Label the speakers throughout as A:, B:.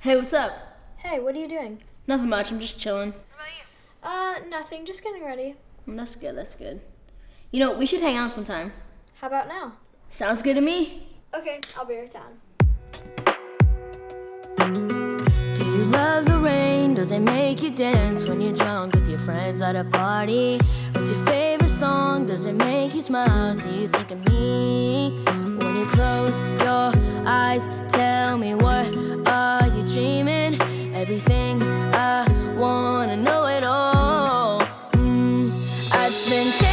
A: Hey, what's up?
B: Hey, what are you doing?
A: Nothing much. I'm just chilling. What about
B: you? Uh, nothing. Just getting ready.
A: That's good. That's good. You know, we should hang out sometime.
B: How about now?
A: Sounds good to me.
B: Okay, I'll be right down.
A: Do you love the rain? Does it make you dance when you're drunk with your friends at a party? What's your favorite song? Does it make you smile? Do you think of me I'd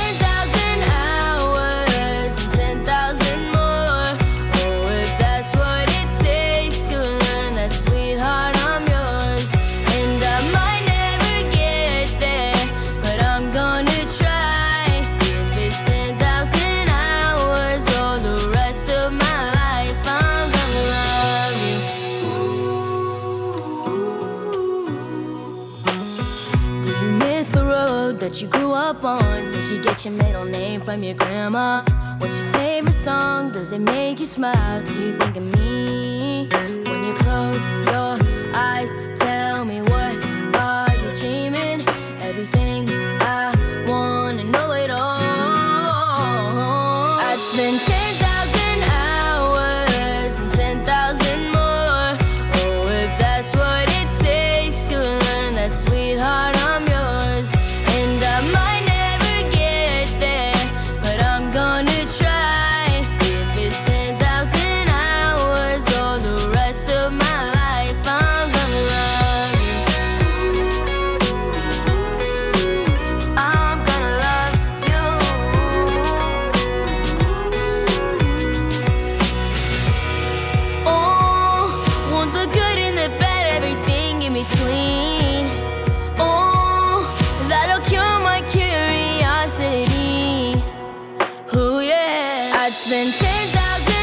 A: that you grew up on? Did you get your middle name from your grandma? What's your favorite song? Does it make you smile? Do you think of me? When you close your eyes, tell me what are you dreaming? Everything I wanna know it all. I'd spend 10,000 hours and 10,000 more. Oh, if that's what it takes to learn that sweetheart, I'm thousand